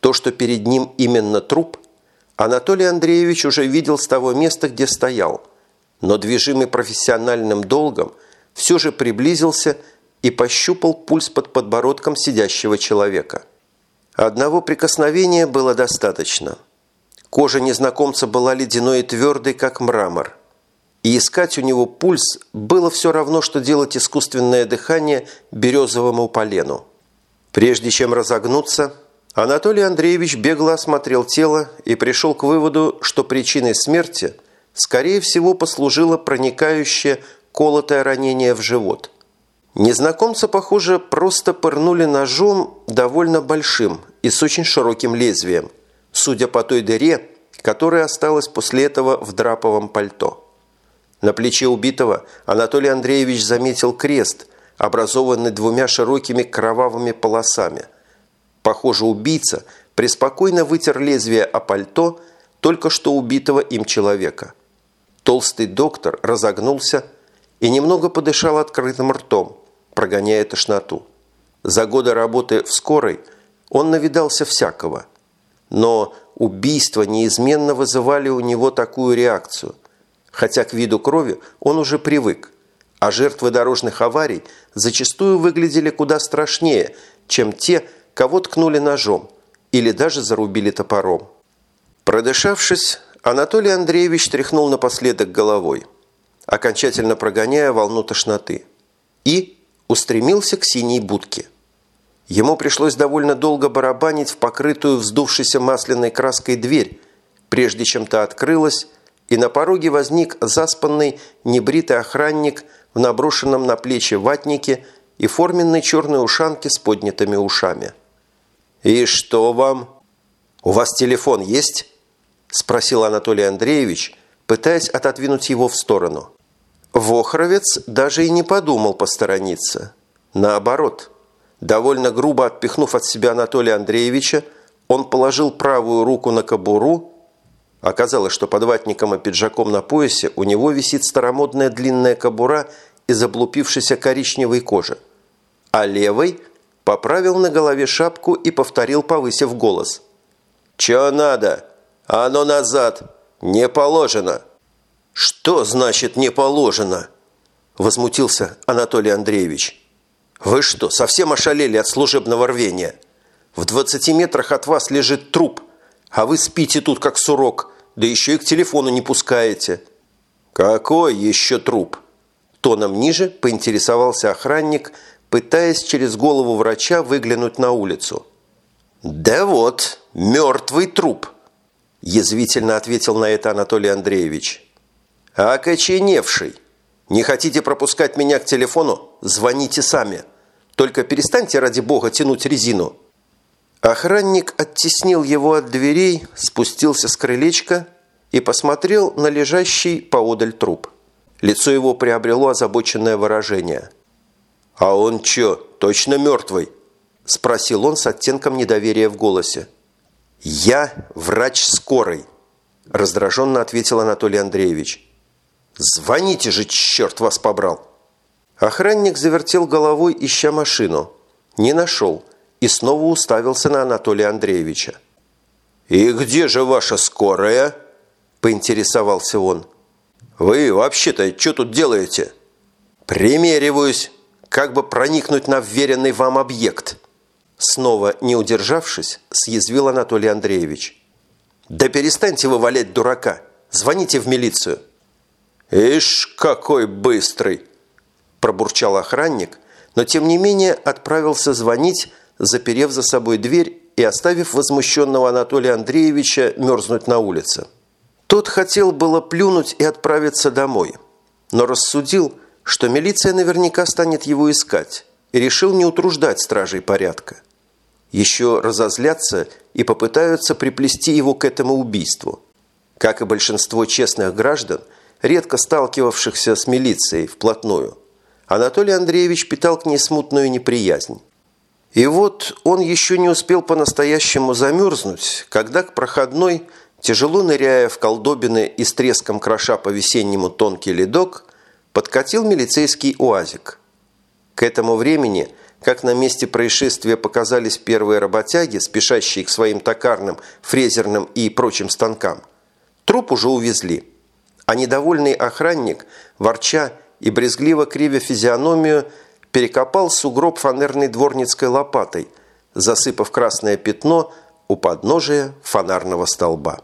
То, что перед ним именно труп, Анатолий Андреевич уже видел с того места, где стоял, но движимый профессиональным долгом все же приблизился и пощупал пульс под подбородком сидящего человека. Одного прикосновения было достаточно. Кожа незнакомца была ледяной и твердой, как мрамор. И искать у него пульс было все равно, что делать искусственное дыхание березовому полену. Прежде чем разогнуться, Анатолий Андреевич бегло осмотрел тело и пришел к выводу, что причиной смерти, скорее всего, послужило проникающее колотое ранение в живот – Незнакомца, похоже, просто пырнули ножом довольно большим и с очень широким лезвием, судя по той дыре, которая осталась после этого в драповом пальто. На плече убитого Анатолий Андреевич заметил крест, образованный двумя широкими кровавыми полосами. Похоже, убийца преспокойно вытер лезвие о пальто только что убитого им человека. Толстый доктор разогнулся и немного подышал открытым ртом, прогоняя тошноту. За годы работы в скорой он навидался всякого. Но убийства неизменно вызывали у него такую реакцию, хотя к виду крови он уже привык, а жертвы дорожных аварий зачастую выглядели куда страшнее, чем те, кого ткнули ножом или даже зарубили топором. Продышавшись, Анатолий Андреевич тряхнул напоследок головой, окончательно прогоняя волну тошноты. И устремился к синей будке. Ему пришлось довольно долго барабанить в покрытую вздувшейся масляной краской дверь, прежде чем та открылась, и на пороге возник заспанный небритый охранник в наброшенном на плечи ватнике и форменной черной ушанке с поднятыми ушами. «И что вам? У вас телефон есть?» – спросил Анатолий Андреевич, пытаясь отодвинуть его в сторону. Вохровец даже и не подумал посторониться. Наоборот, довольно грубо отпихнув от себя Анатолия Андреевича, он положил правую руку на кобуру. Оказалось, что под ватником и пиджаком на поясе у него висит старомодная длинная кобура из облупившейся коричневой кожи. А левой поправил на голове шапку и повторил, повысив голос. «Чё надо? А оно назад! Не положено!» «Что значит не положено?» – возмутился Анатолий Андреевич. «Вы что, совсем ошалели от служебного рвения? В 20 метрах от вас лежит труп, а вы спите тут как сурок, да еще и к телефону не пускаете». «Какой еще труп?» Тоном ниже поинтересовался охранник, пытаясь через голову врача выглянуть на улицу. «Да вот, мертвый труп», – язвительно ответил на это Анатолий Андреевич. «Окоченевший! Не хотите пропускать меня к телефону? Звоните сами. Только перестаньте, ради бога, тянуть резину». Охранник оттеснил его от дверей, спустился с крылечка и посмотрел на лежащий поодаль труп. Лицо его приобрело озабоченное выражение. «А он чё, точно мертвый?» – спросил он с оттенком недоверия в голосе. «Я врач скорой», – раздраженно ответил Анатолий Андреевич. «Звоните же, черт вас побрал!» Охранник завертел головой, ища машину. Не нашел и снова уставился на Анатолия Андреевича. «И где же ваша скорая?» – поинтересовался он. «Вы вообще-то что тут делаете?» «Примериваюсь, как бы проникнуть на вверенный вам объект». Снова не удержавшись, съязвил Анатолий Андреевич. «Да перестаньте вы валять дурака! Звоните в милицию!» «Ишь, какой быстрый!» – пробурчал охранник, но тем не менее отправился звонить, заперев за собой дверь и оставив возмущенного Анатолия Андреевича мерзнуть на улице. Тот хотел было плюнуть и отправиться домой, но рассудил, что милиция наверняка станет его искать, и решил не утруждать стражей порядка. Еще разозлятся и попытаются приплести его к этому убийству. Как и большинство честных граждан – редко сталкивавшихся с милицией вплотную, Анатолий Андреевич питал к ней смутную неприязнь. И вот он еще не успел по-настоящему замерзнуть, когда к проходной, тяжело ныряя в колдобины и с треском кроша по-весеннему тонкий ледок, подкатил милицейский уазик. К этому времени как на месте происшествия показались первые работяги, спешащие к своим токарным, фрезерным и прочим станкам, труп уже увезли. А недовольный охранник, ворча и брезгливо кривя физиономию, перекопал сугроб фанерной дворницкой лопатой, засыпав красное пятно у подножия фонарного столба.